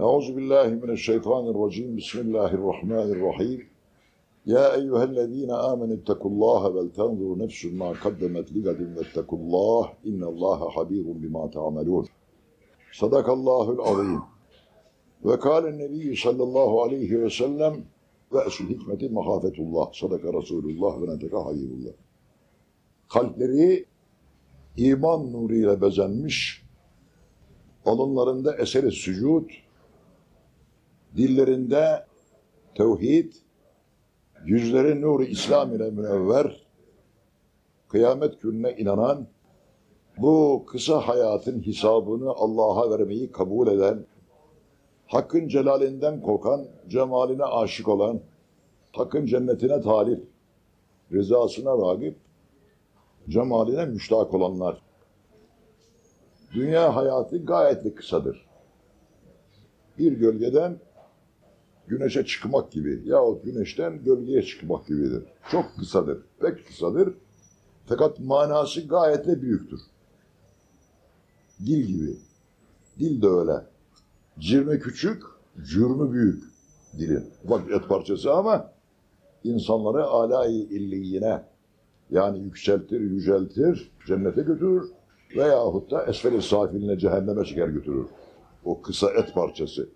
أعوذ بالله من الشيطان الرجيم بسم الله الرحمن الرحيم يا أيها الذين آمنوا اتقوا الله ولتنظر نفس ما قدمت لغد واتقوا الله إن الله خبير بما تعملون صدق الله العظيم وقال النبي صلى الله عليه وسلم رأس الحكمة مخافة الله صدق رسول الله ونطق حبيب الله kalpleri iman nuruyla bezenmiş, alınlarında eseri sücud, dillerinde tevhid, yüzleri nuru İslam ile münevver, kıyamet gününe inanan, bu kısa hayatın hesabını Allah'a vermeyi kabul eden, Hakkın celalinden korkan, cemaline aşık olan, Hakkın cennetine talip, rızasına ragip, cemaline müştak olanlar. Dünya hayatı gayet kısadır. Bir gölgeden güneşe çıkmak gibi yahut güneşten gölgeye çıkmak gibidir. Çok kısadır, pek kısadır. Fakat manası gayet de büyüktür. Dil gibi. Dil de öyle. Cirmi küçük, cürmü büyük dilin. Bak et parçası ama insanları alay illiyine yani yükseltir, yüceltir, cennete götürür veyahut da esfel-i safiline cehenneme çeker götürür. O kısa et parçası.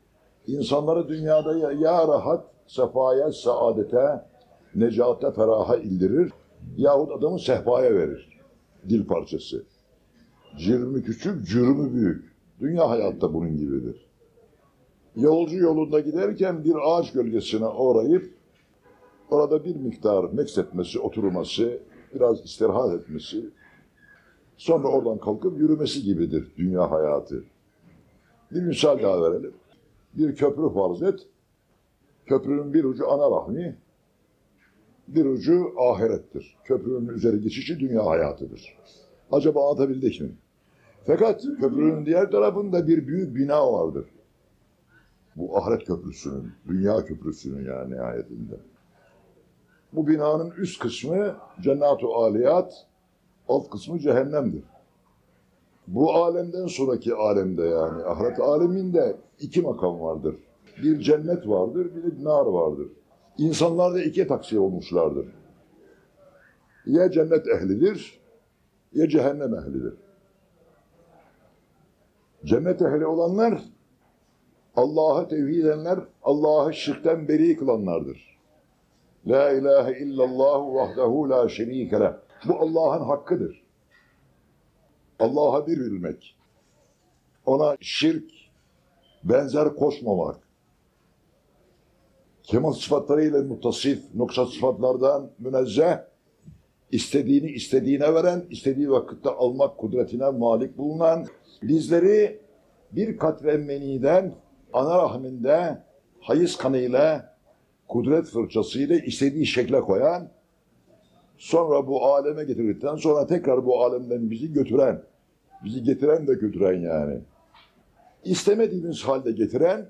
İnsanları dünyada ya, ya rahat, sefaya, saadete, necate, feraha ildirir yahut adamı sehpaya verir. Dil parçası. Cirmi küçük, cürmü büyük. Dünya hayatta bunun gibidir. Yolcu yolunda giderken bir ağaç gölgesine uğrayıp orada bir miktar meksetmesi, oturması, biraz istirahat etmesi, sonra oradan kalkıp yürümesi gibidir dünya hayatı. Bir misal daha verelim. Bir köprü farz et. Köprünün bir ucu ana rahmi, bir ucu ahirettir. Köprünün üzeri geçişi dünya hayatıdır. Acaba anlatabildik mi? Fakat köprünün diğer tarafında bir büyük bina vardır. Bu ahiret köprüsünün, dünya köprüsünün yani nihayetinde. Bu binanın üst kısmı cennet-u aliyat, alt kısmı cehennemdir. Bu alemden sonraki alemde yani ahiret aleminde iki makam vardır. Bir cennet vardır, bir nar vardır. İnsanlar da ikiye taksiye olmuşlardır. Ya cennet ehlidir, ya cehennem ehlidir. Cennet ehli olanlar, Allah'ı tevhid edenler, Allah'ı şirkten beri kılanlardır. La ilahe illallah vahdehu la şerike leh. Bu Allah'ın hakkıdır. Allah'a bir bilmek. Ona şirk, benzer koşmamak. Kemal sıfatlarıyla muttasif, noksa sıfatlardan münezzeh, istediğini istediğine veren, istediği vakitte almak kudretine malik bulunan, bizleri bir katre meniden, ana rahminde hayız kanıyla, kudret fırçasıyla istediği şekle koyan, sonra bu aleme getirdikten sonra tekrar bu alemden bizi götüren, bizi getiren de götüren yani. İstemediğimiz halde getiren,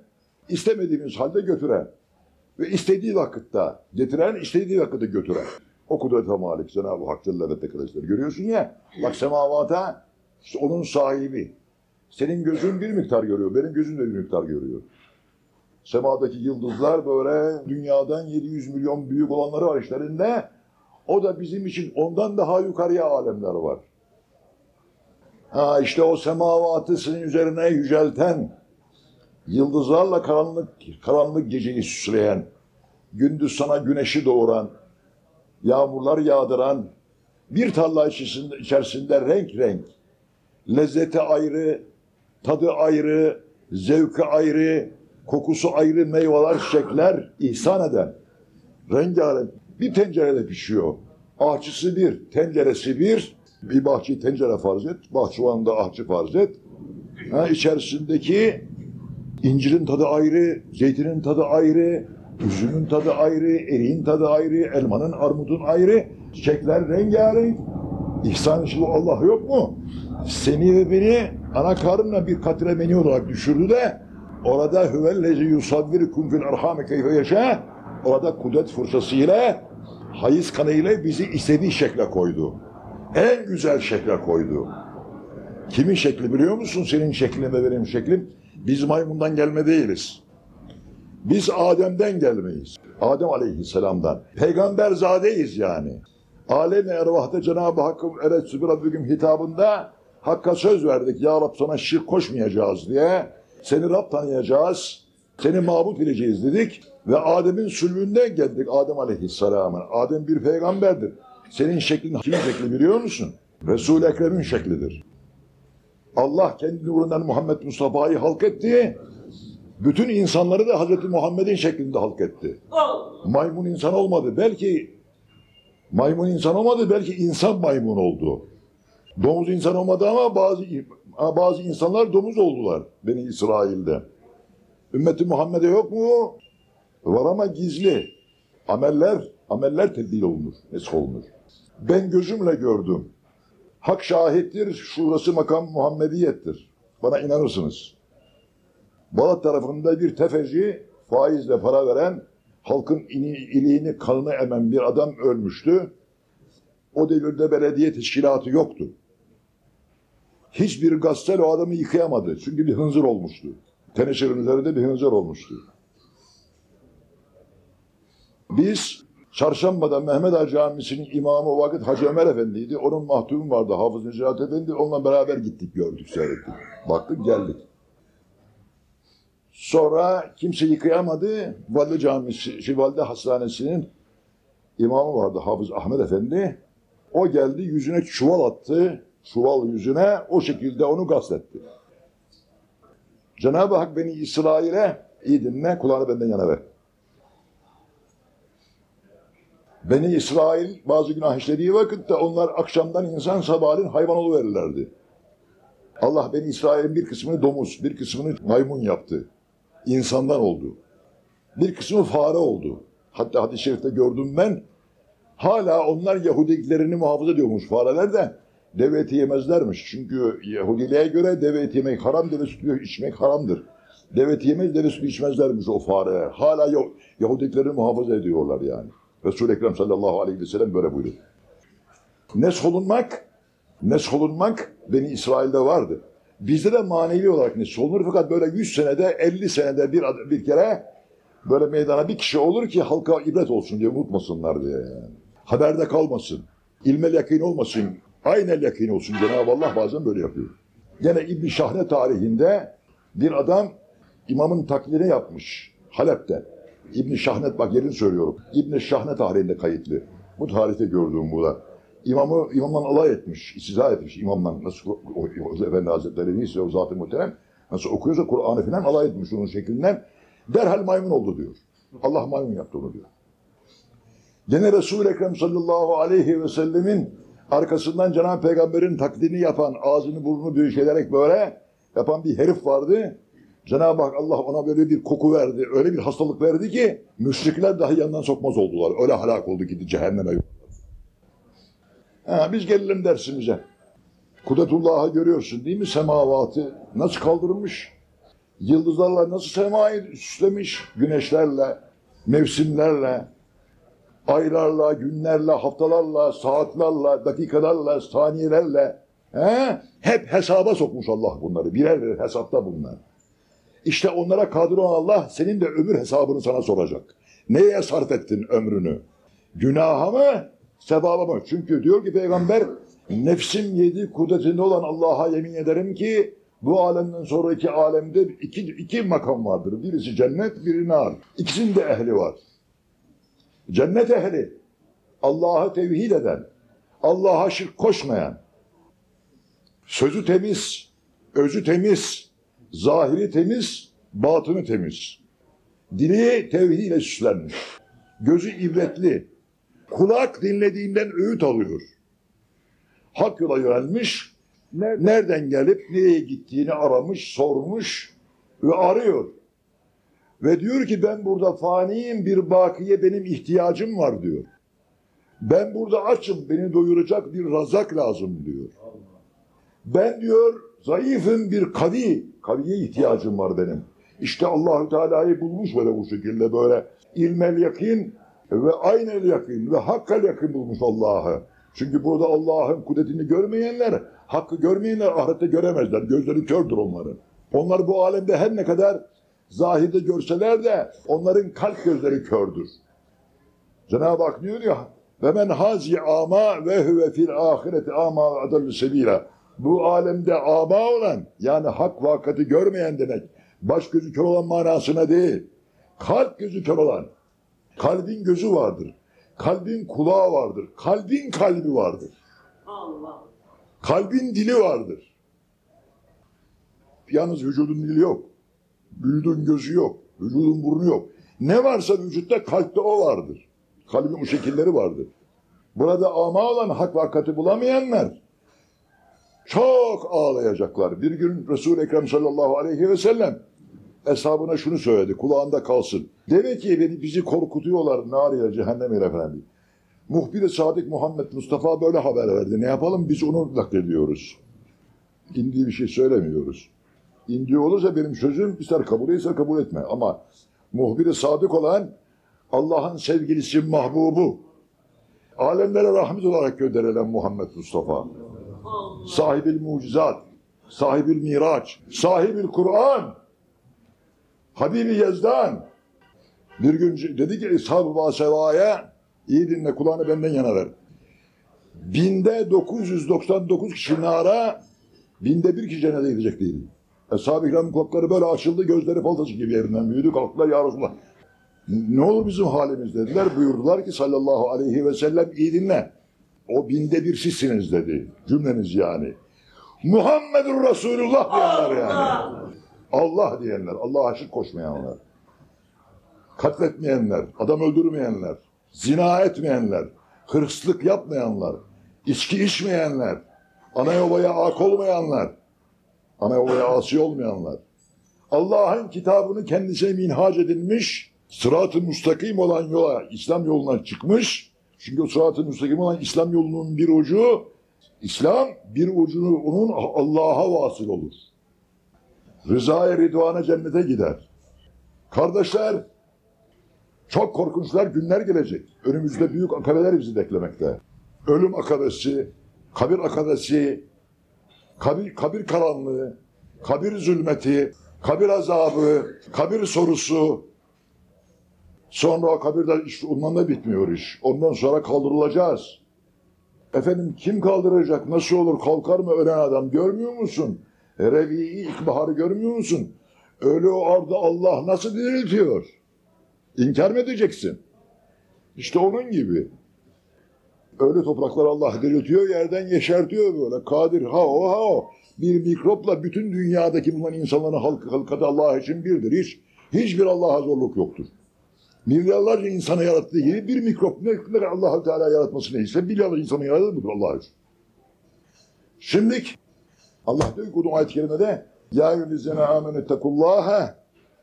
istemediğimiz halde götüren. Ve istediği vakitte getiren, istediği vakitte götüren. O kudrete malik Cenab-ı Hak Celle ve Tekadesler. Görüyorsun ya, bak semavata, işte onun sahibi. Senin gözün bir miktar görüyor, benim gözüm de bir miktar görüyor. Semadaki yıldızlar böyle dünyadan 700 milyon büyük olanları var işlerinde. O da bizim için ondan daha yukarıya alemler var. Ha işte o semavatı senin üzerine yücelten, yıldızlarla karanlık, karanlık geceyi süsleyen, gündüz sana güneşi doğuran, yağmurlar yağdıran, bir tarla içerisinde, içerisinde renk renk, lezzeti ayrı, tadı ayrı, zevki ayrı, kokusu ayrı meyveler, çiçekler ihsan eden, rengarenk bir tencerede pişiyor. Ahçısı bir, tenceresi bir, bir bahçeyi tencere farz et, bahçıvanında ahçı farz et. Ha, içerisindeki incirin tadı ayrı, zeytinin tadı ayrı, üzümün tadı ayrı, eriğin tadı ayrı, elmanın, armudun ayrı, çiçekler rengarenk. İhsan için Allah yok mu? Seni ve beni ana karnına bir katre meni olarak düşürdü de orada hüvellezi yusavvirukum fil arhami keyfe yaşa orada kudret fırsatıyla hayız kanıyla bizi istediği şekle koydu. En güzel şekle koydu. Kimin şekli biliyor musun? Senin şeklin ve benim şeklim. Biz maymundan gelme değiliz. Biz Adem'den gelmeyiz. Adem aleyhisselamdan. Peygamberzadeyiz yani. Alem-i ervahta Cenab-ı Hakk'ın evet Sübürabbügüm hitabında Hakk'a söz verdik. Ya Rab sana şirk koşmayacağız diye. Seni Rab tanıyacağız. Seni mabut bileceğiz dedik. Ve Adem'in sülbünden geldik Adem aleyhisselamın. Adem bir peygamberdir. Senin şeklin kimin şekli biliyor musun? Resul-i Ekrem'in şeklidir. Allah kendi nurundan Muhammed Mustafa'yı halk etti. Bütün insanları da Hazreti Muhammed'in şeklinde halk etti. Maymun insan olmadı. Belki maymun insan olmadı. Belki insan maymun oldu. Domuz insan olmadı ama bazı bazı insanlar domuz oldular Beni İsrail'de. Ümmeti Muhammed'e yok mu? Var ama gizli. Ameller, ameller tebdil olunur, nesk olunur. Ben gözümle gördüm. Hak şahittir, şurası makam Muhammediyettir. Bana inanırsınız. Balat tarafında bir tefeci faizle para veren, halkın ini, iliğini, kanını emen bir adam ölmüştü. O devirde belediye teşkilatı yoktu. Hiçbir gazetel o adamı yıkayamadı. Çünkü bir hınzır olmuştu. Teneşirin üzerinde bir hınzır olmuştu. Biz Çarşamba'da Mehmet Ağa Camisi'nin imamı o vakit Hacı Ömer Efendi'ydi. Onun mahtumu vardı Hafız Necat Efendi. Onunla beraber gittik, gördük, seyrettik. Baktık, geldik. Sonra kimse yıkayamadı. Valide Camisi, şey, Valide Hastanesi'nin imamı vardı Hafız Ahmet Efendi. O geldi yüzüne çuval attı. Çuval yüzüne o şekilde onu gasletti. Cenab-ı Hak beni İsrail'e iyi dinle kulağını benden yana ver. Beni İsrail bazı günah işlediği vakitte onlar akşamdan insan sabahleyin hayvan oluverirlerdi. Allah beni İsrail'in bir kısmını domuz, bir kısmını maymun yaptı. İnsandan oldu. Bir kısmı fare oldu. Hatta hadis-i şerifte gördüm ben. Hala onlar Yahudiliklerini muhafaza ediyormuş fareler de deve eti yemezlermiş. Çünkü Yahudiliğe göre deve eti yemek haram, deve sütü içmek haramdır. Deve eti yemez, deve sütü içmezlermiş o fareler. Hala Yah- Yahudiliklerini muhafaza ediyorlar yani. Resul-i Ekrem sallallahu aleyhi ve sellem böyle buyurdu. Nesholunmak, nesholunmak beni İsrail'de vardı. Bizde de manevi olarak nesholunur fakat böyle 100 senede 50 senede bir, bir kere böyle meydana bir kişi olur ki halka ibret olsun diye unutmasınlar diye yani. Haberde kalmasın. İlmel yakin olmasın. Aynel yakin olsun. Cenab-ı Allah bazen böyle yapıyor. Gene İbn Şahne tarihinde bir adam imamın taklidini yapmış Halep'te. İbn Şahnet bak yerini söylüyorum. İbn Şahne tarihinde kayıtlı. Bu tarihte gördüğüm bu da. İmamı imamdan alay etmiş, istiza etmiş imamdan. Nasıl o, o, Efendi Hazretleri neyse o zat-ı muhterem. Nasıl okuyorsa Kur'an'ı filan alay etmiş onun şeklinden. Derhal maymun oldu diyor. Allah maymun yaptı onu diyor. Gene Resul-i Ekrem sallallahu aleyhi ve sellemin arkasından Cenab-ı Peygamber'in taklidini yapan, ağzını burnunu büyüşerek böyle yapan bir herif vardı. Cenab-ı Hak Allah ona böyle bir koku verdi, öyle bir hastalık verdi ki müşrikler dahi yanından sokmaz oldular. Öyle helak oldu gitti cehenneme. Ha, biz gelelim dersimize. Kudretullah'ı görüyorsun değil mi? Semavatı nasıl kaldırmış? Yıldızlarla nasıl semayı süslemiş? Güneşlerle, mevsimlerle, aylarla, günlerle, haftalarla, saatlerle, dakikalarla, saniyelerle he? hep hesaba sokmuş Allah bunları. Birer birer hesapta bunlar. İşte onlara kadir Allah senin de ömür hesabını sana soracak. Neye sarf ettin ömrünü? Günaha mı, sevaba mı? Çünkü diyor ki peygamber nefsim yedi kudretinde olan Allah'a yemin ederim ki bu alemden sonraki alemde iki, iki makam vardır. Birisi cennet, biri nar. İkisinin de ehli var. Cennet ehli, Allah'a tevhid eden, Allah'a şirk koşmayan, sözü temiz, özü temiz, zahiri temiz, batını temiz. Dili tevhid ile süslenmiş. Gözü ibretli. Kulak dinlediğinden öğüt alıyor. Hak yola yönelmiş. Nereden gelip nereye gittiğini aramış, sormuş ve arıyor. Ve diyor ki ben burada faniyim bir bakiye benim ihtiyacım var diyor. Ben burada açım beni doyuracak bir razak lazım diyor. Ben diyor zayıfım bir kavi, kaviye ihtiyacım var benim. İşte Allahü Teala'yı bulmuş böyle bu şekilde böyle ilmel yakin ve aynel yakin ve hakkal yakin bulmuş Allah'ı. Çünkü burada Allah'ın kudretini görmeyenler, hakkı görmeyenler ahirette göremezler. Gözleri kördür onların. Onlar bu alemde her ne kadar zahirde görseler de onların kalp gözleri kördür. Cenab-ı Hak diyor ya ve men hazi ama ve huve fil ahireti ama adallu sebila. Bu alemde ama olan yani hak vakati görmeyen demek. Baş gözü kör olan manasına değil. Kalp gözü kör olan. Kalbin gözü vardır. Kalbin kulağı vardır. Kalbin kalbi vardır. Allah. Kalbin dili vardır. Yalnız vücudun dili yok. Vücudun gözü yok. Vücudun burnu yok. Ne varsa vücutta kalpte o vardır. Kalbin o şekilleri vardır. Burada ama olan hak vakati bulamayanlar çok ağlayacaklar. Bir gün Resul-i Ekrem sallallahu aleyhi ve sellem eshabına şunu söyledi. Kulağında kalsın. Demek ki beni bizi korkutuyorlar nar ile cehennem ile efendim. Muhbir-i Sadık Muhammed Mustafa böyle haber verdi. Ne yapalım biz onu naklediyoruz. İndiği bir şey söylemiyoruz. İndiği olursa benim sözüm ister kabul etse kabul etme. Ama muhbir-i sadık olan Allah'ın sevgilisi mahbubu. Alemlere rahmet olarak gönderilen Muhammed Mustafa. Allah. Sahibil mucizat, sahibil miraç, sahibil Kur'an, Habibi Yezdan. Bir gün dedi ki Ashab-ı Baseva'ya iyi dinle kulağını benden yana ver. Binde 999 kişi nara, binde bir kişi cennete gidecek değil. Ashab-ı kulakları böyle açıldı, gözleri faltası gibi yerinden büyüdü, kalktılar ya Resulallah. Ne olur bizim halimiz dediler. Buyurdular ki sallallahu aleyhi ve sellem iyi dinle. O binde bir sizsiniz dedi. Cümleniz yani. Muhammedur Resulullah diyenler yani. Allah. Diyenler. Allah'a şirk koşmayanlar. Katletmeyenler, adam öldürmeyenler, zina etmeyenler, hırsızlık yapmayanlar, içki içmeyenler, ana babaya ak olmayanlar, ana babaya asi olmayanlar. Allah'ın kitabını kendisine minhac edilmiş, sırat-ı müstakim olan yola, İslam yoluna çıkmış. Çünkü o sırat-ı müstakim olan İslam yolunun bir ucu, İslam bir ucunu onun Allah'a vasıl olur. Rızaya ridvana cennete gider. Kardeşler, çok korkunçlar günler gelecek. Önümüzde büyük akabeler bizi beklemekte. Ölüm akabesi, kabir akabesi, kabir, kabir karanlığı, kabir zulmeti, kabir azabı, kabir sorusu. Sonra kabirde iş ondan da bitmiyor iş. Ondan sonra kaldırılacağız. Efendim kim kaldıracak? Nasıl olur? Kalkar mı ölen adam? Görmüyor musun? Revi'i ilkbaharı görmüyor musun? Ölü orada Allah nasıl diriltiyor? İnkar mı edeceksin? İşte onun gibi. Öyle topraklar Allah diriltiyor, yerden yeşertiyor böyle. Kadir ha o ha o. Bir mikropla bütün dünyadaki bulunan insanların halk, halkatı Allah için birdir. Hiç, hiçbir Allah'a zorluk yoktur. Milyarlarca insanı yarattığı gibi bir mikrop ne kadar allah Teala yaratması neyse milyarlarca insanı yaratır budur Allah için. Şimdi Allah diyor ki o ayet-i kerimede Ya eyyühellezine amenetekullâhe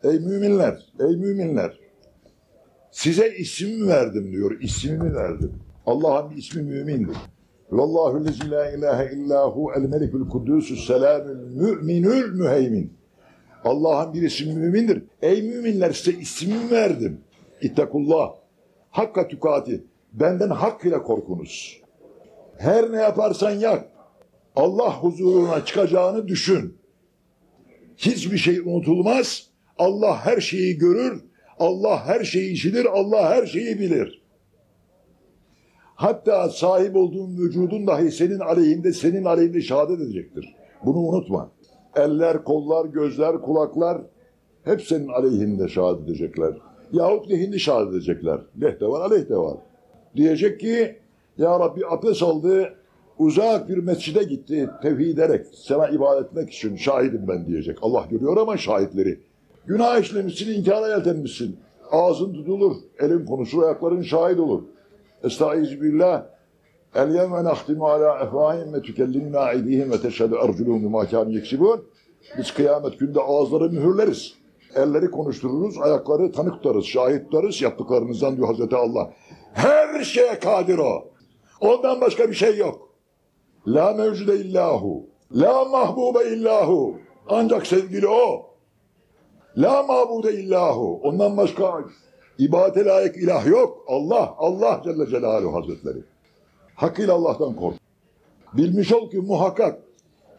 Ey müminler, ey müminler size isim verdim diyor, ismimi verdim. Allah'ın ismi mümindir. Vallahu lezi la ilahe illahu el melikul kudüsü selamül müminül müheymin. Allah'ın bir ismi mümindir. Ey müminler size ismimi verdim. İttakullah. Hakka tükati. Benden hak ile korkunuz. Her ne yaparsan yap. Allah huzuruna çıkacağını düşün. Hiçbir şey unutulmaz. Allah her şeyi görür. Allah her şeyi işitir. Allah her şeyi bilir. Hatta sahip olduğun vücudun dahi senin aleyhinde, senin aleyhinde şehadet edecektir. Bunu unutma. Eller, kollar, gözler, kulaklar hep senin aleyhinde şehadet edecekler. Yahut lehinde şehadet edecekler. Leh de var, aleyh de var. Diyecek ki, Ya Rabbi abdest aldı, uzak bir mescide gitti tevhid ederek sana ibadet etmek için şahidim ben diyecek. Allah görüyor ama şahitleri. Günah işlemişsin, inkara yeltenmişsin. Ağzın tutulur, elin konuşur, ayakların şahit olur. Estaizu billah. El yevme nahtimu ala efvahim ve tükellimna aydihim ve teşhedü erculuhum bima kânu. Biz kıyamet günde ağızları mühürleriz. Elleri konuştururuz, ayakları tanık tutarız, şahit yaptıklarınızdan diyor Hazreti Allah. Her şeye kadir o. Ondan başka bir şey yok. La mevcude illahu. La mahbube illahu. Ancak sevgili o. La mabude illahu. Ondan başka ibadete layık ilah yok. Allah, Allah Celle Celaluhu Hazretleri. Hakkıyla Allah'tan kork. Bilmiş ol ki muhakkak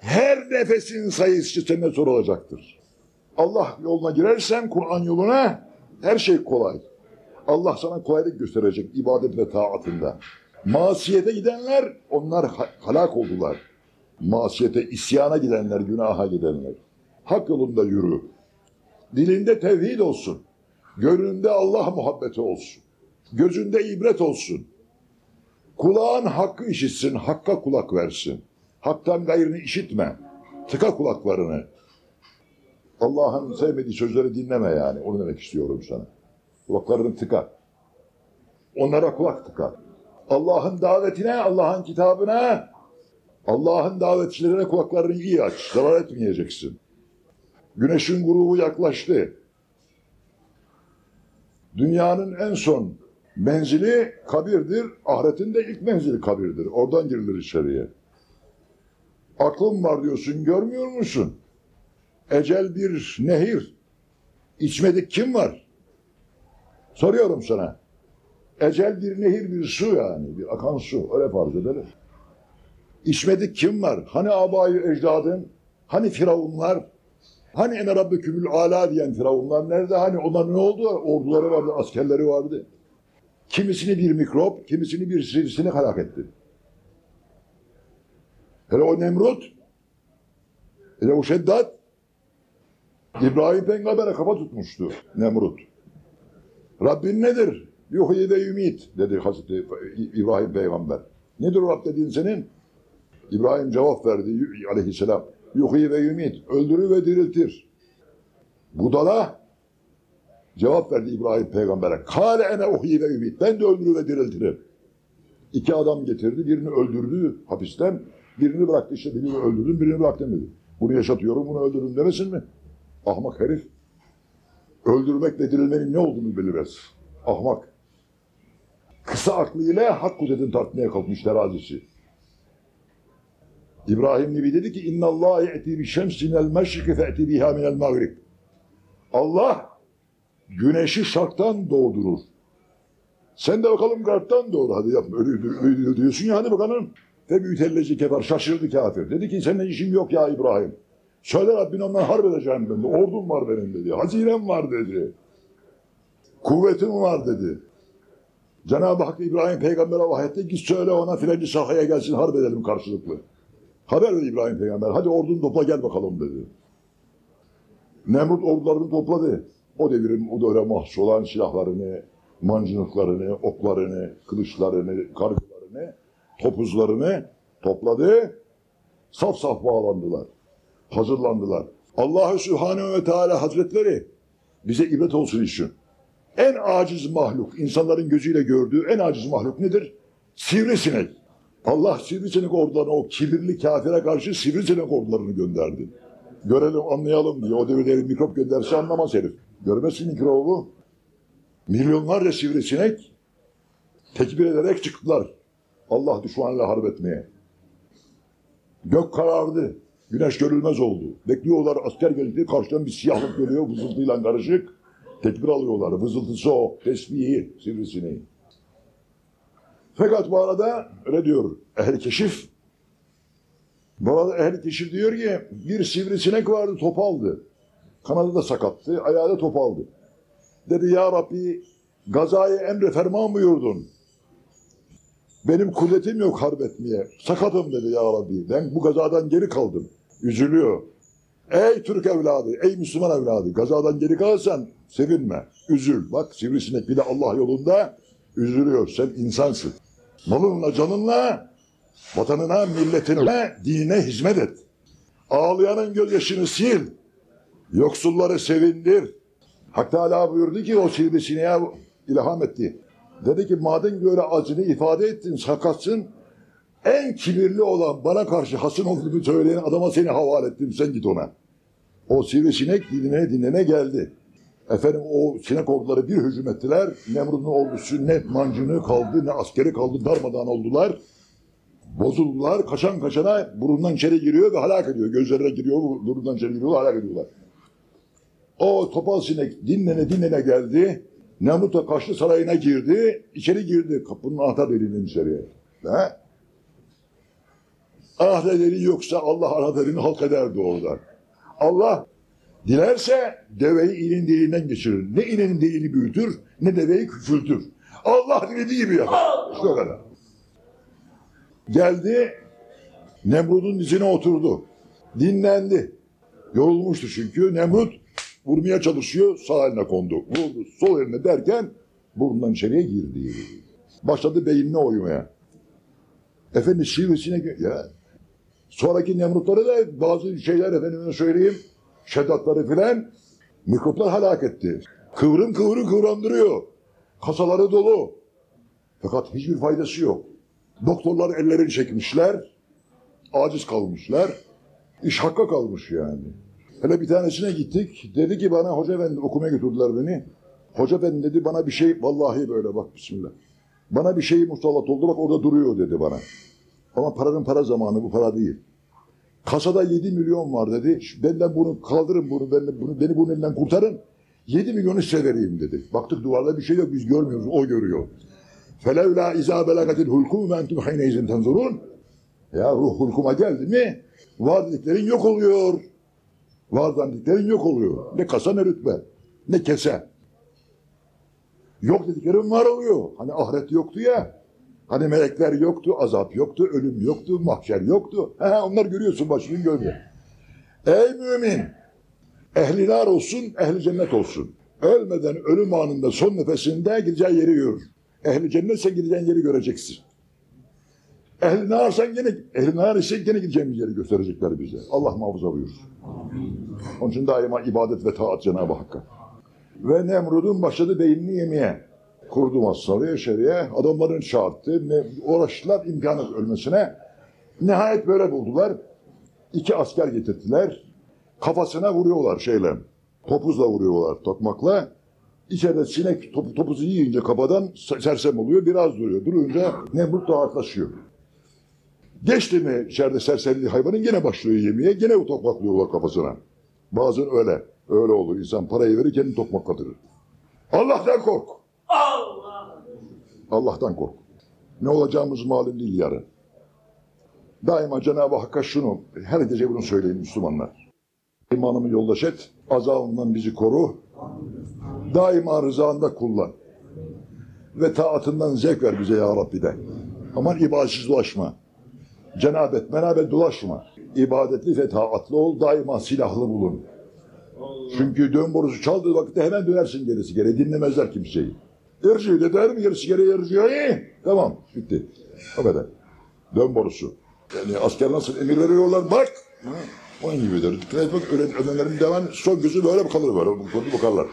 her nefesin sayısı seninle sorulacaktır. Allah yoluna girersen Kur'an yoluna her şey kolay. Allah sana kolaylık gösterecek ibadet ve taatında. Masiyete gidenler onlar ha- halak oldular. Masiyete, isyana gidenler, günaha gidenler. Hak yolunda yürü. Dilinde tevhid olsun. Gönlünde Allah muhabbeti olsun. Gözünde ibret olsun. Kulağın hakkı işitsin, hakka kulak versin. Haktan gayrını işitme. Tıka kulaklarını. Allah'ın sevmediği sözleri dinleme yani. Onu demek istiyorum sana. Kulaklarını tıka. Onlara kulak tıka. Allah'ın davetine, Allah'ın kitabına, Allah'ın davetçilerine kulaklarını iyi aç. Zarar etmeyeceksin. Güneşin grubu yaklaştı. Dünyanın en son menzili kabirdir. Ahiretin de ilk menzili kabirdir. Oradan girilir içeriye. Aklım var diyorsun, görmüyor musun? Ecel bir nehir. İçmedik kim var? Soruyorum sana. Ecel bir nehir, bir su yani. Bir akan su. Öyle farz edelim. İçmedik kim var? Hani abayı ecdadın? Hani firavunlar? Hani ene rabbükümül ala diyen firavunlar nerede? Hani onlar ne oldu? Orduları vardı, askerleri vardı. Kimisini bir mikrop, kimisini bir sivrisinek helak etti. Hele o Nemrut, hele o Şeddat, İbrahim Peygamber'e kafa tutmuştu Nemrut. Rabbin nedir? Yuhyi ve yumit dedi Hazreti İbrahim Peygamber. Nedir Rab dediğin senin? İbrahim cevap verdi aleyhisselam. Yuhyi ve yumit. Öldürür ve diriltir. Budala cevap verdi İbrahim Peygamber'e. Kale ene uhyi ve yumit. Ben de öldürür ve diriltirim. İki adam getirdi. Birini öldürdü hapisten. Birini bıraktı işte. Birini öldürdüm, birini bıraktım dedi. Bunu yaşatıyorum, bunu öldürdüm demesin mi? Ahmak herif. Öldürmekle dirilmenin ne olduğunu bilmez. Ahmak. Kısa aklıyla hak kudretini tartmaya kalkmış terazisi. İbrahim Nebi dedi ki inna Allah ye'ti bi şemsi minel meşriki fe'ti biha minel mağrib. Allah güneşi şarktan doğdurur. Sen de bakalım garptan doğru. Hadi yapma. Öyle, öyle diyorsun ya hadi bakalım. Ve büyütelleci kefer şaşırdı kafir. Dedi ki seninle işim yok ya İbrahim. Söyle Rabbin ondan harp edeceğim ben de. Ordum var benim dedi. Hazinem var dedi. Kuvvetim var dedi. Cenab-ı Hak İbrahim peygambere vahyetti git söyle ona filanca sahaya gelsin harp edelim karşılıklı. Haber verdi İbrahim peygamber. Hadi ordunu topla gel bakalım dedi. Nemrut ordularını topladı. O devirin o dönem mahsus olan silahlarını, mancınıklarını, oklarını, kılıçlarını, kargılarını, topuzlarını topladı. Saf saf bağlandılar. Hazırlandılar. Allahü Sübhanehu ve Teala Hazretleri bize ibret olsun için. En aciz mahluk, insanların gözüyle gördüğü en aciz mahluk nedir? Sivrisinek. Allah sivrisinek ordularına o kibirli kafire karşı sivrisinek ordularını gönderdi. Görelim anlayalım diye. O devirde mikrop gönderse anlamaz herif. Görmezsin mikrobu. Milyonlarca sivrisinek tekbir ederek çıktılar. Allah düşmanıyla harp etmeye. Gök karardı. Güneş görülmez oldu. Bekliyorlar asker geldi. Karşıdan bir siyahlık geliyor vızıltıyla karışık. Tekbir alıyorlar. Vızıltısı o. Tesbihi sivrisineği. Fakat bu arada öyle diyor ehl keşif. Bu arada ehl keşif diyor ki bir sivrisinek vardı top aldı. Kanadı da sakattı. Ayağı da top aldı. Dedi ya Rabbi gazayı emre ferman buyurdun. Benim kudretim yok harp etmeye. Sakatım dedi ya Rabbi. Ben bu gazadan geri kaldım. Üzülüyor. Ey Türk evladı, ey Müslüman evladı. Gazadan geri kalırsan sevinme. Üzül. Bak sivrisinek bir de Allah yolunda üzülüyor. Sen insansın. Malınla, canınla, vatanına, milletine, dinine hizmet et. Ağlayanın gözyaşını sil. Yoksulları sevindir. Hak Teala buyurdu ki o sivrisineğe ilham etti. Dedi ki madem böyle acını ifade ettin, sakatsın, en kibirli olan bana karşı hasın olduğunu söyleyen adama seni havale ettim, sen git ona. O sivrisinek dinine dinlene geldi. Efendim o sinek orduları bir hücum ettiler. Nemrut'un ordusu ne mancını kaldı ne askeri kaldı darmadan oldular. Bozuldular. Kaçan kaçana burundan içeri giriyor ve halak ediyor. Gözlerine giriyor, burundan içeri giriyor, halak ediyorlar. O topal sinek dinlene dinlene geldi. Nemrut da kaçtı sarayına girdi. içeri girdi. Kapının anahtar deliğinin içeriye. He? Deliği yoksa Allah anahtarını halk ederdi orada. Allah Dilerse deveyi inin deliğinden geçirir. Ne inin deliğini büyütür ne deveyi küçültür. Allah dilediği gibi yapar. İşte o kadar. Geldi Nemrut'un dizine oturdu. Dinlendi. Yorulmuştu çünkü. Nemrut vurmaya çalışıyor. Sağ eline kondu. Vurdu. Sol eline derken burnundan içeriye girdi. Başladı beynine oymaya. Efendi şivesine ya. Sonraki Nemrutları da bazı şeyler efendime söyleyeyim. Şeddatları filan mikroplar helak etti. Kıvrım kıvrım kıvrandırıyor. Kasaları dolu. Fakat hiçbir faydası yok. Doktorlar ellerini çekmişler. Aciz kalmışlar. İş hakka kalmış yani. Hele bir tanesine gittik. Dedi ki bana hoca efendi okumaya götürdüler beni. Hoca efendi dedi bana bir şey vallahi böyle bak bismillah. Bana bir şey musallat oldu bak orada duruyor dedi bana. Ama paranın para zamanı bu para değil. Kasada 7 milyon var dedi. Benden bunu kaldırın bunu, beni, bunu beni bunun elinden kurtarın. 7 milyonu size vereyim dedi. Baktık duvarda bir şey yok biz görmüyoruz o görüyor. Felevla izâ belagatil hulkum ve entum hayneyzin tenzurun. Ya ruh hulkuma geldi mi var dediklerin yok oluyor. Var dediklerin yok oluyor. Ne kasa ne rütbe. Ne kese. Yok dediklerin var oluyor. Hani ahiret yoktu ya. Hani melekler yoktu, azap yoktu, ölüm yoktu, mahşer yoktu. He, onlar görüyorsun başının gölge. Ey mümin! Ehli nar olsun, ehli cennet olsun. Ölmeden ölüm anında son nefesinde gideceği yeri gör. Ehli cennetse gideceğin yeri göreceksin. Ehli narsan gene, ehli nar ise gene gideceğimiz yeri gösterecekler bize. Allah muhafaza buyursun. Onun için daima ibadet ve taat Cenab-ı Hakk'a. Ve Nemrud'un başladı beynini yemeye. Kurdu masları şeriye. Adamların çağırttı. Uğraştılar imkanı ölmesine. Nihayet böyle buldular. İki asker getirdiler. Kafasına vuruyorlar şeyle. Topuzla vuruyorlar tokmakla. İçeride sinek topu, topuzu yiyince kafadan sersem oluyor. Biraz duruyor. Durunca Nemrut rahatlaşıyor. Geçti mi içeride serserili hayvanın gene başlıyor yemeye. Gene tokmaklıyorlar kafasına. Bazen öyle. Öyle olur. İnsan parayı verir kendini tokmaklatır. Allah'tan kork. Allah. Allah'tan kork. Ne olacağımız malum değil yarın. Daima Cenab-ı Hakk'a şunu, her gece bunu söyleyin Müslümanlar. İmanımı yoldaş et, azabından bizi koru. Daima rızanda kullan. Ve taatından zevk ver bize ya Rabbi de. Aman ibadetsiz dolaşma. Cenabet, menabet dolaşma. İbadetli ve taatlı ol, daima silahlı bulun. Çünkü dön borusu çaldığı vakitte hemen dönersin gerisi geri. Dinlemezler kimseyi. İrci de der mi gerisi geri irci? Tamam bitti. O kadar. Dön borusu. Yani asker nasıl emir veriyorlar bak. Onun gibidir. Dikkat bak öyle ödenlerin devam son gözü böyle kalır böyle. Böyle bakarlar.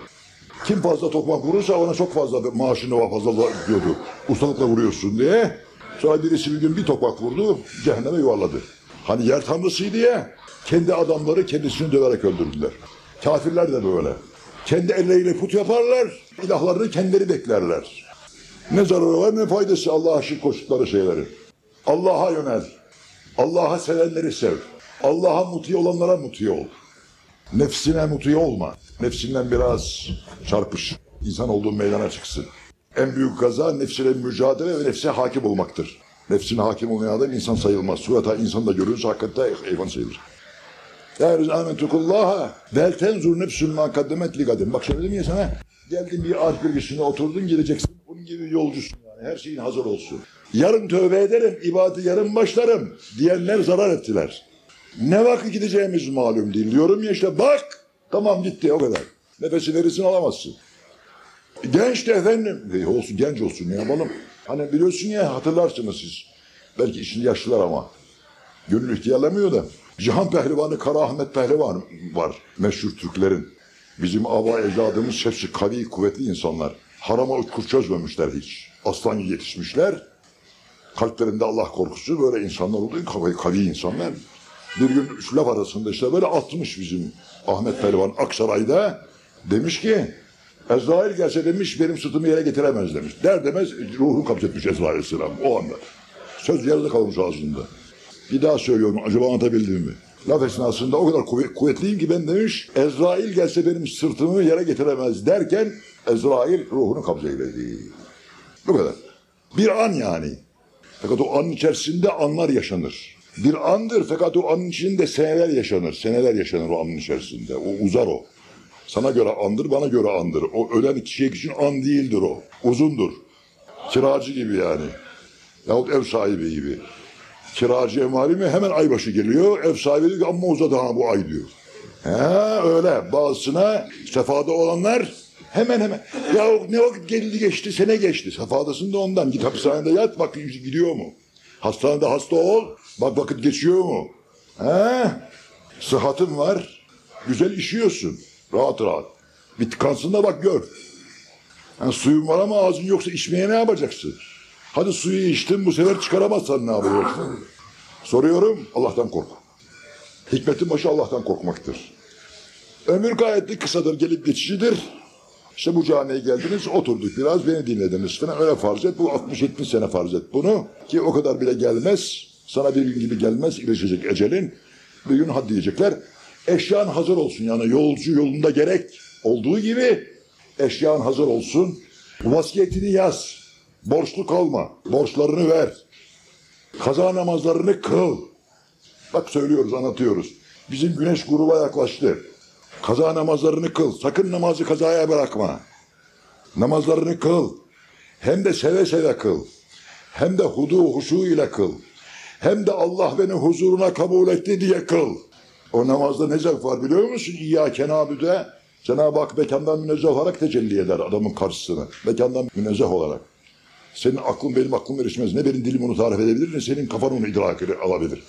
Kim fazla tokmak vurursa ona çok fazla maaşını var fazla diyordu. Ustalıkla vuruyorsun diye. Sonra birisi bir gün bir tokmak vurdu, cehenneme yuvarladı. Hani yer tanrısıydı ya, kendi adamları kendisini döverek öldürdüler. Kafirler de böyle. Kendi elleriyle put yaparlar, ilahlarını kendileri beklerler. Ne zararı var ne faydası Allah'a şirk koştukları şeyleri. Allah'a yönel. Allah'a sevenleri sev. Allah'a muti olanlara muti ol. Nefsine muti olma. Nefsinden biraz çarpış. İnsan olduğun meydana çıksın. En büyük kaza nefsine mücadele ve nefse hakim olmaktır. Nefsine hakim olmayan adam insan sayılmaz. Surata insan da görürse hakikaten hayvan sayılır. Ya rızamentukullaha vel tenzur nefsün ma kaddemet li gadim. Bak söyledim ya sana. Geldin bir ağaç gölgesine oturdun geleceksin. Bunun gibi yolcusun yani. Her şeyin hazır olsun. Yarın tövbe ederim, ibadeti yarın başlarım diyenler zarar ettiler. Ne vakit gideceğimiz malum değil. Diyorum ya işte bak. Tamam gitti o kadar. Nefesi verirsin alamazsın. Genç de efendim. E, olsun genç olsun ne yapalım. Hani biliyorsun ya hatırlarsınız siz. Belki işin yaşlılar ama. Gönül ihtiyarlamıyor da. Cihan Pehlivanı Kara Ahmet Pehlivan var meşhur Türklerin. Bizim ava ecdadımız hepsi kavi kuvvetli insanlar. Harama uçkur çözmemişler hiç. Aslan yetişmişler. Kalplerinde Allah korkusu böyle insanlar olduğu kavi, kavi insanlar. Bir gün şu laf arasında işte böyle atmış bizim Ahmet Pehlivan Aksaray'da. Demiş ki Ezrail gelse demiş benim sırtımı yere getiremez demiş. Der demez ruhunu kapsetmiş Ezrail Aleyhisselam o anda. Söz yarıda kalmış ağzında. Bir daha söylüyorum acaba anlatabildim mi? Laf esnasında o kadar kuvvet- kuvvetliyim ki ben demiş Ezrail gelse benim sırtımı yere getiremez derken Ezrail ruhunu kabzeyledi. Bu kadar. Bir an yani. Fakat o anın içerisinde anlar yaşanır. Bir andır fakat o anın içinde seneler yaşanır. Seneler yaşanır o anın içerisinde. O uzar o. Sana göre andır, bana göre andır. O ölen kişiye için an değildir o. Uzundur. Kiracı gibi yani. Yahut ev sahibi gibi. Kiracı emali mi hemen aybaşı geliyor. Ev sahibi diyor ki amma uzadı ha bu ay diyor. He öyle. Bazısına sefada olanlar hemen hemen. Ya ne vakit geldi geçti sene geçti. Sefadasın da ondan. Git hapishanede yat bak gidiyor mu? Hastanede hasta ol. Bak vakit geçiyor mu? He? Sıhhatın var. Güzel işiyorsun. Rahat rahat. Bir da bak gör. Yani suyun var ama ağzın yoksa içmeye ne yapacaksın? Hadi suyu içtin bu sefer çıkaramazsan ne yapacaksın? Soruyorum Allah'tan kork. Hikmetin başı Allah'tan korkmaktır. Ömür gayet de kısadır, gelip geçicidir. İşte bu camiye geldiniz, oturduk biraz, beni dinlediniz falan. Öyle farz et, bu 60-70 sene farz et bunu. Ki o kadar bile gelmez, sana bir gün gibi gelmez, ilişecek ecelin. Bir gün had diyecekler. Eşyan hazır olsun yani yolcu yolunda gerek olduğu gibi eşyan hazır olsun. Vasiyetini yaz. Borçlu kalma. Borçlarını ver. Kaza namazlarını kıl. Bak söylüyoruz, anlatıyoruz. Bizim güneş gruba yaklaştı. Kaza namazlarını kıl. Sakın namazı kazaya bırakma. Namazlarını kıl. Hem de seve seve kıl. Hem de hudu huşu ile kıl. Hem de Allah beni huzuruna kabul etti diye kıl. O namazda ne zevk var biliyor musun? İyyâke nâbüde. Cenab-ı Hak mekandan münezzeh olarak tecelli eder adamın karşısına. Mekandan münezzeh olarak. Senin aklın benim aklım erişmez. Ne benim dilim onu tarif edebilir ne senin kafan onu idrak alabilir.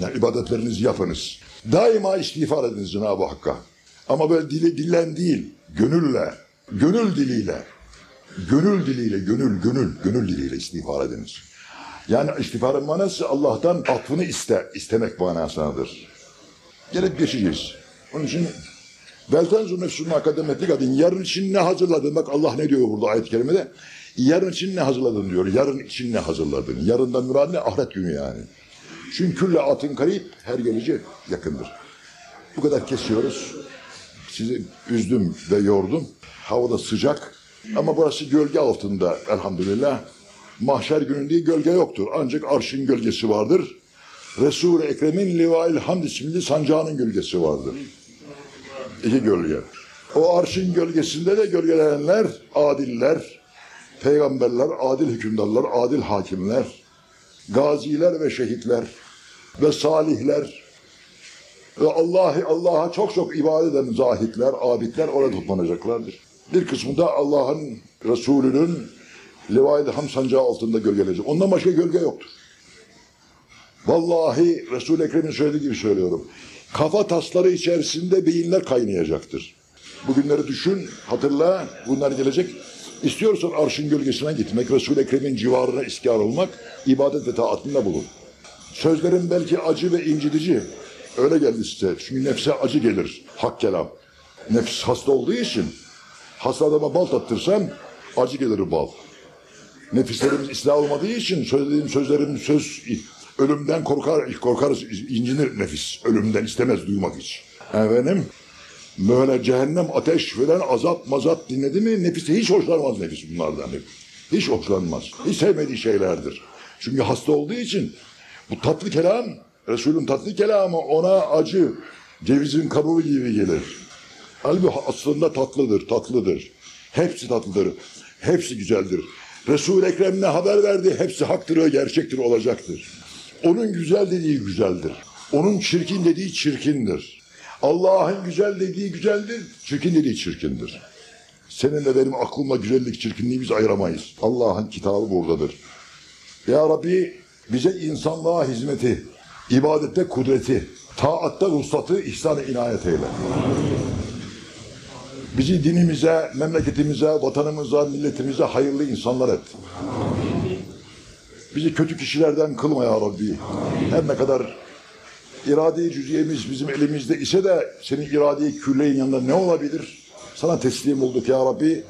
Yani ibadetlerinizi yapınız. Daima istiğfar ediniz Cenab-ı Hakk'a. Ama böyle dili dillen değil, gönülle, gönül diliyle, gönül diliyle, gönül, gönül, gönül diliyle istiğfar ediniz. Yani istiğfarın manası Allah'tan affını iste, istemek manasınadır. Gelip geçeceğiz. Onun için Veltenzu nefsünün akademetlik adın. Yarın için ne hazırladın? Bak Allah ne diyor burada ayet-i kerimede? Yarın için ne hazırladın diyor. Yarın için ne hazırladın? Yarından murad ne? Ahiret günü yani. Çünkü külle atın karip her gelici yakındır. Bu kadar kesiyoruz. Sizi üzdüm ve yordum. Havada sıcak. Ama burası gölge altında elhamdülillah. Mahşer gününde gölge yoktur. Ancak arşın gölgesi vardır. Resul-i Ekrem'in Livail Hamd isimli sancağının gölgesi vardır. İki gölge. O arşın gölgesinde de gölgelenenler adiller, peygamberler, adil hükümdarlar, adil hakimler, gaziler ve şehitler ve salihler ve Allah'ı Allah'a çok çok ibadet eden zahitler, abidler orada toplanacaklardır. Bir kısmı da Allah'ın Resulü'nün Levai Ham sancağı altında gölgelenecek. Ondan başka gölge yoktur. Vallahi Resul-i Ekrem'in söylediği gibi söylüyorum. Kafa tasları içerisinde beyinler kaynayacaktır. Bugünleri düşün, hatırla, bunlar gelecek. İstiyorsan arşın gölgesine gitmek, Resul-i Ekrem'in civarına iskar olmak, ibadet ve taatinde bulun. Sözlerin belki acı ve incitici. Öyle geldi size. Çünkü nefse acı gelir. Hak kelam. Nefis hasta olduğu için hasta adama bal tattırsan acı gelir bal. Nefislerimiz ıslah olmadığı için söylediğim sözlerim söz ölümden korkar, korkarız, incinir nefis. Ölümden istemez duymak hiç. Efendim, böyle cehennem, ateş falan azap mazap dinledi mi nefise hiç hoşlanmaz nefis bunlardan. Hiç hoşlanmaz. Hiç sevmediği şeylerdir. Çünkü hasta olduğu için bu tatlı kelam, Resul'ün tatlı kelamı ona acı, cevizin kabuğu gibi gelir. Halbuki aslında tatlıdır, tatlıdır. Hepsi tatlıdır, hepsi güzeldir. Resul-i Ekrem ne haber verdi? Hepsi haktır ve gerçektir, olacaktır. Onun güzel dediği güzeldir. Onun çirkin dediği çirkindir. Allah'ın güzel dediği güzeldir, çirkin dediği çirkindir. Seninle benim aklımla güzellik, çirkinliği biz ayıramayız. Allah'ın kitabı buradadır. Ya Rabbi bize insanlığa hizmeti, ibadette kudreti, taatta ruhsatı, ihsan-ı inayet eyle. Bizi dinimize, memleketimize, vatanımıza, milletimize hayırlı insanlar et. Bizi kötü kişilerden kılma ya Rabbi. Her ne kadar irade-i cüziyemiz bizim elimizde ise de senin irade-i külleyin yanında ne olabilir? Sana teslim olduk ya Rabbi.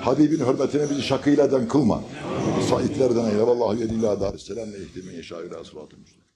Habibin hürmetine bizi şakıyla kılma. Saitlerden eyle. Vallahi ve lillahi darisselam ve ihtimin yeşâ ilâ sıratı müslim.